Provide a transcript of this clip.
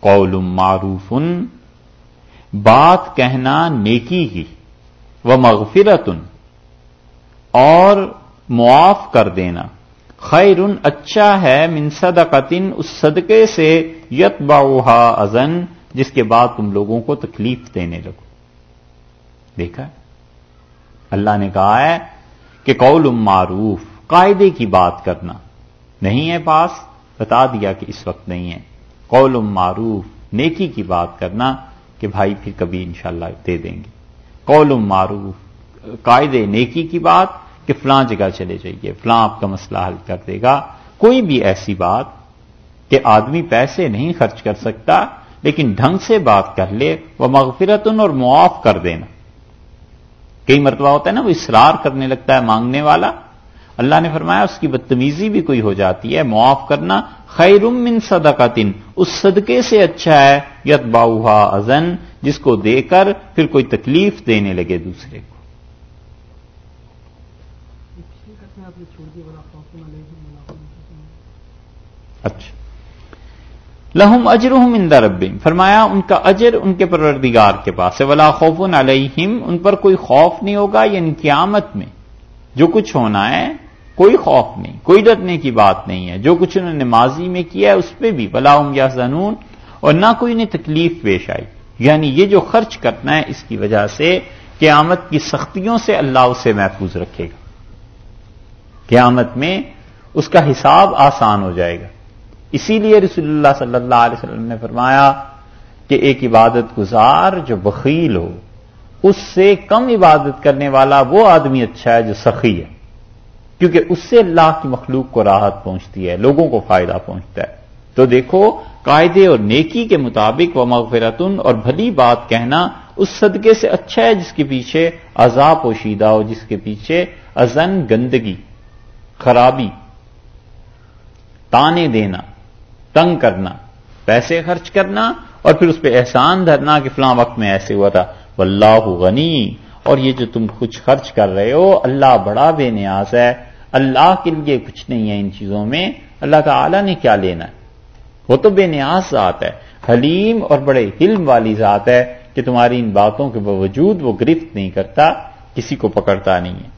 قول معروف، بات کہنا نیکی کی وہ مغفرت، اور معاف کر دینا۔ خیر اچھا ہے من صدقتن اس صدقے سے یت باؤہا ازن جس کے بعد تم لوگوں کو تکلیف دینے لگو۔ دیکھا؟ اللہ نے کہا ہے کہ قول معروف، قاعدے کی بات کرنا نہیں ہے پاس، بتا دیا کہ اس وقت نہیں ہے۔ قول معروف، نیکی کی بات کرنا کہ بھائی پھر کبھی انشاءاللہ دے دیں گے۔ قول معروف قاعدے نیکی کی بات کہ فلاں جگہ چلے جائیے، فلاں آپ کا مسئلہ حل کر دے گا۔ کوئی بھی ایسی بات کہ آدمی پیسے نہیں خرچ کر سکتا، لیکن ڈھنگ سے بات کر لے، وہ مغفرتن اور معاف کر دینا۔ کئی مرتبہ ہوتا ہے نا، وہ اصرار کرنے لگتا ہے مانگنے والا اللہ نے فرمایا اس کی بدتمیزی بھی کوئی ہو جاتی ہے، معاف کرنا خیر من صدقاتن اس صدقے سے اچھا ہے یت باؤہا ازن جس کو دے کر پھر کوئی تکلیف دینے لگے دوسرے کو۔ اچھا۔ لہم اجرحم ان ربیم فرمایا ان کا اجر ان کے پروردگار کے پاس ہے، ولا خوف علیہم، ان پر کوئی خوف نہیں ہوگا یعنی قیامت میں جو کچھ ہونا ہے کوئی خوف نہیں، کوئی ڈرنے کی بات نہیں ہے۔ جو کچھ انہوں نے ماضی میں کیا ہے، اس پہ بھی۔ بلا یا زنون اور نہ کوئی انہیں تکلیف پیش آئی۔ یعنی یہ جو خرچ کرنا ہے، اس کی وجہ سے قیامت کی سختیوں سے اللہ اسے محفوظ رکھے گا۔ قیامت میں اس کا حساب آسان ہو جائے گا۔ اسی لیے رسول اللہ صلی اللہ علیہ وسلم نے فرمایا کہ ایک عبادت گزار جو بخیل ہو، اس سے کم عبادت کرنے والا وہ آدمی اچھا ہے جو سخی ہے۔ کیونکہ اس سے اللہ کی مخلوق کو راحت پہنچتی ہے، لوگوں کو فائدہ پہنچتا ہے۔ تو دیکھو، قاعدے اور نیکی کے مطابق وہ مغفرتن اور بھلی بات کہنا اس صدقے سے اچھا ہے جس کے پیچھے عذاب پوشیدہ ہو جس کے پیچھے ازن گندگی، خرابی، تانے دینا، تنگ کرنا، پیسے خرچ کرنا اور پھر اس پہ احسان دھرنا کہ فلاں وقت میں ایسے ہوا تھا۔ واللہ غنی۔ اور یہ جو تم کچھ خرچ کر رہے ہو، اللہ بڑا بے نیاز ہے۔ اللہ کے لیے کچھ نہیں ہے ان چیزوں میں، اللہ تعالی نے کیا لینا ہے؟ وہ تو بے نیاز ذات ہے، حلیم اور بڑے علم والی ذات ہے کہ تمہاری ان باتوں کے باوجود وہ گرفت نہیں کرتا، کسی کو پکڑتا نہیں ہے۔